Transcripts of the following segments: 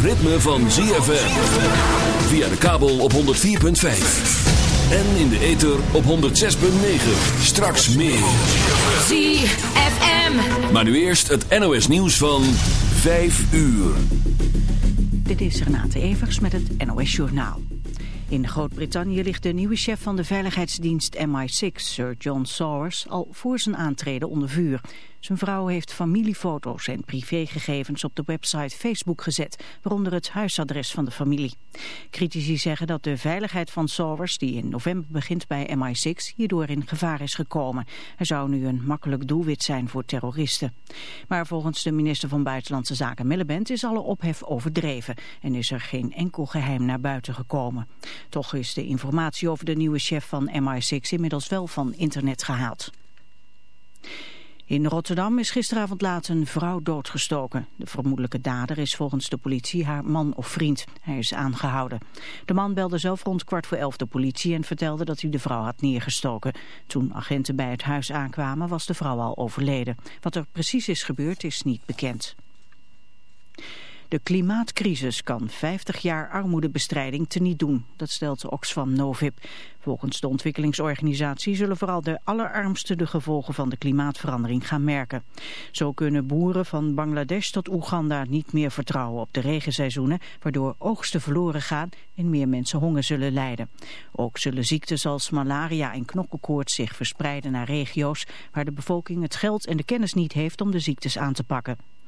Het ritme van ZFM. Via de kabel op 104.5. En in de ether op 106.9. Straks meer. ZFM. Maar nu eerst het NOS nieuws van 5 uur. Dit is Renate Evers met het NOS Journaal. In Groot-Brittannië ligt de nieuwe chef van de veiligheidsdienst MI6, Sir John Sawers, al voor zijn aantreden onder vuur. Zijn vrouw heeft familiefoto's en privégegevens op de website Facebook gezet, waaronder het huisadres van de familie. Critici zeggen dat de veiligheid van Sawers, die in november begint bij MI6, hierdoor in gevaar is gekomen. Hij zou nu een makkelijk doelwit zijn voor terroristen. Maar volgens de minister van Buitenlandse Zaken Miliband is alle ophef overdreven en is er geen enkel geheim naar buiten gekomen. Toch is de informatie over de nieuwe chef van MI6 inmiddels wel van internet gehaald. In Rotterdam is gisteravond laat een vrouw doodgestoken. De vermoedelijke dader is volgens de politie haar man of vriend. Hij is aangehouden. De man belde zelf rond kwart voor elf de politie en vertelde dat hij de vrouw had neergestoken. Toen agenten bij het huis aankwamen was de vrouw al overleden. Wat er precies is gebeurd is niet bekend. De klimaatcrisis kan 50 jaar armoedebestrijding teniet doen. Dat stelt Oxfam Novib. Volgens de ontwikkelingsorganisatie zullen vooral de allerarmsten de gevolgen van de klimaatverandering gaan merken. Zo kunnen boeren van Bangladesh tot Oeganda niet meer vertrouwen op de regenseizoenen, waardoor oogsten verloren gaan en meer mensen honger zullen lijden. Ook zullen ziektes als malaria en knokkelkoorts zich verspreiden naar regio's waar de bevolking het geld en de kennis niet heeft om de ziektes aan te pakken.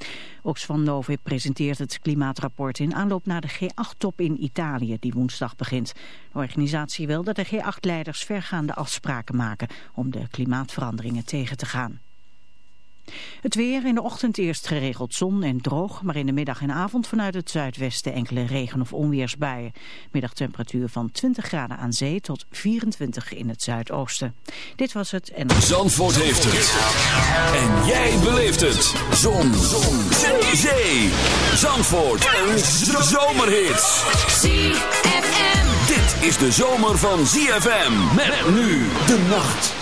Oxfam Novib presenteert het klimaatrapport in aanloop naar de G8-top in Italië, die woensdag begint. De organisatie wil dat de G8-leiders vergaande afspraken maken om de klimaatveranderingen tegen te gaan. Het weer in de ochtend eerst geregeld zon en droog, maar in de middag en avond vanuit het zuidwesten enkele regen- of onweersbuien. Middagtemperatuur van 20 graden aan zee tot 24 in het zuidoosten. Dit was het en... Zandvoort heeft het. En jij beleeft het. Zon. zon. Zee. Zee. Zandvoort. Een zomerhit. ZFM. Dit is de zomer van ZFM. Met nu de nacht.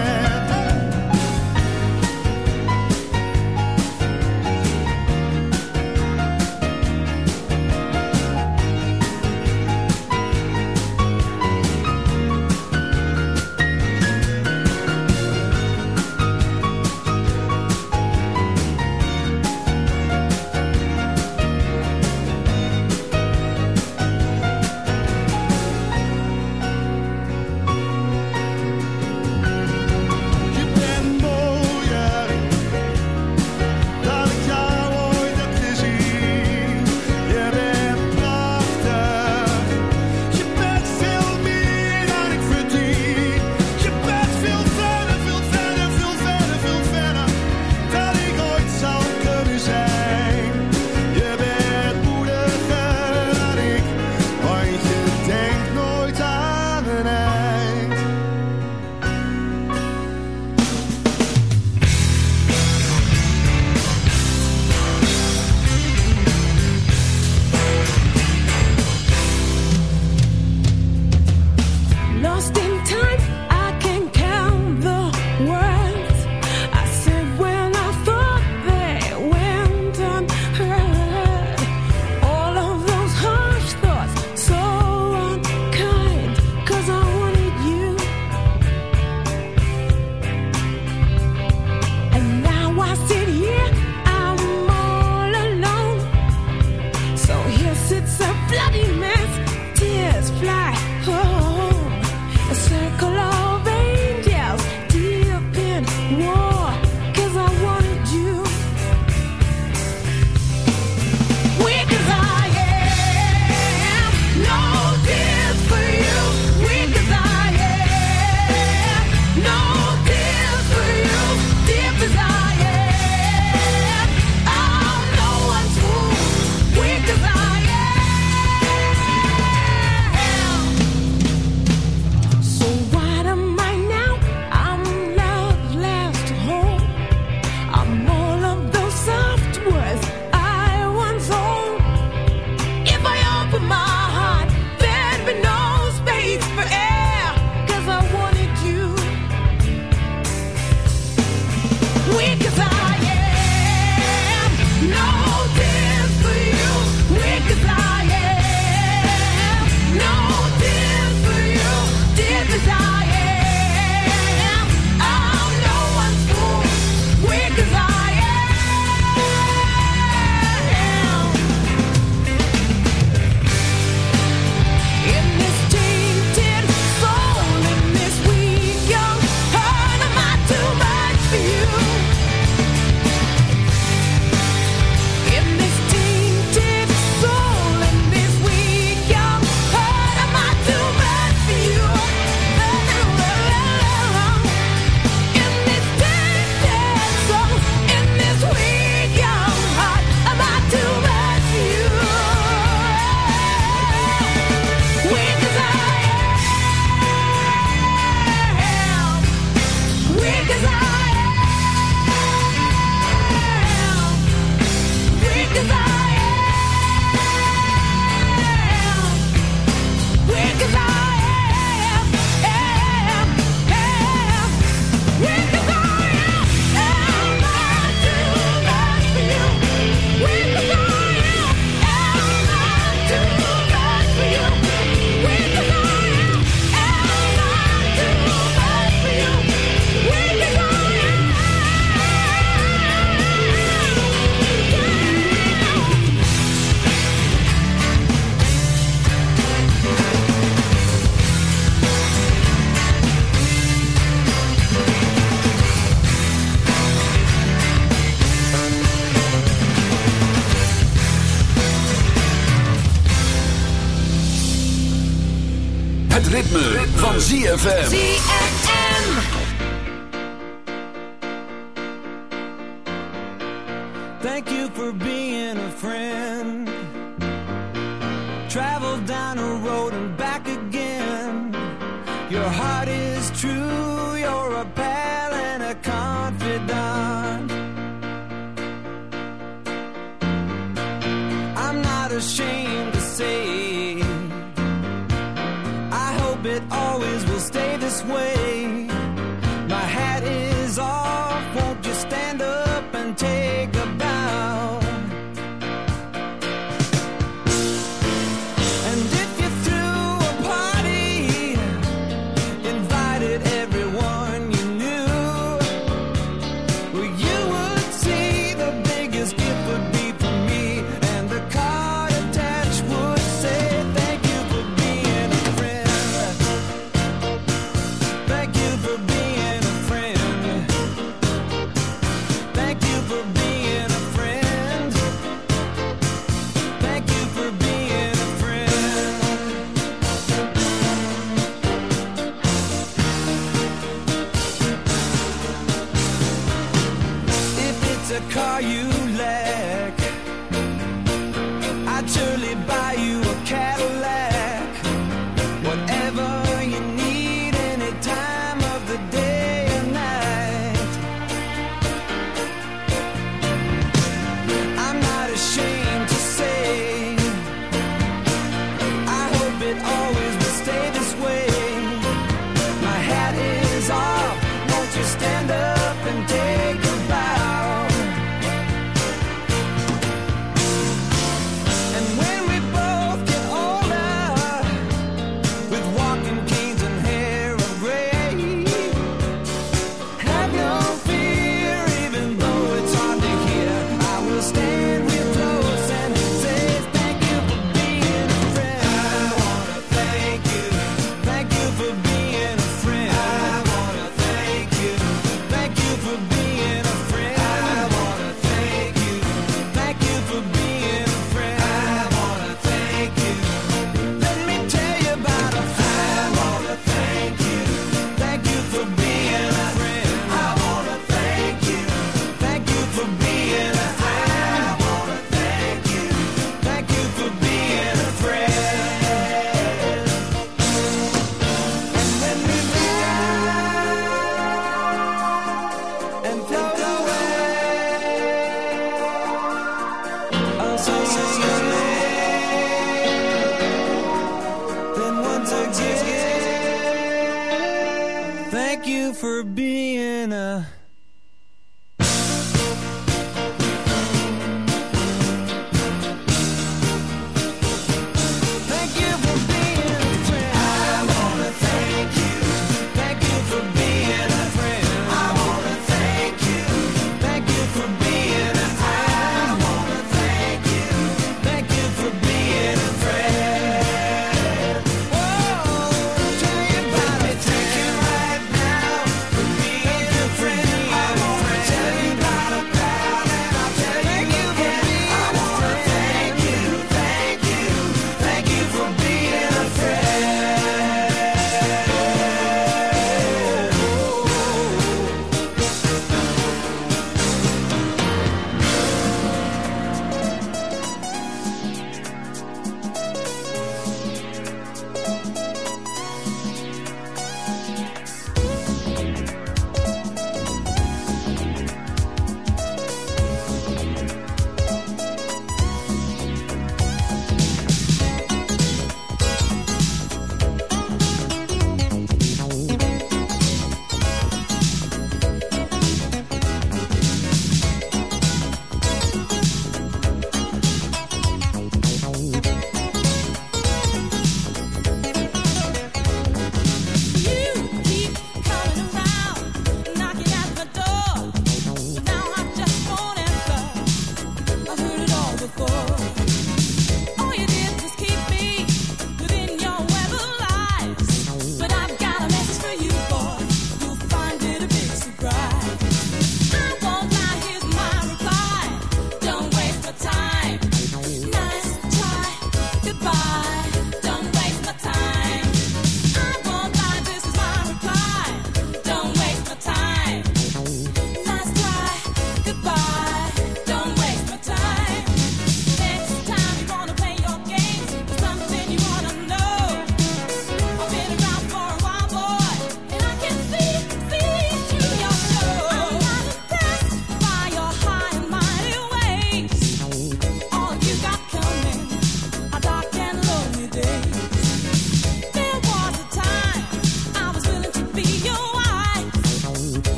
ZFM.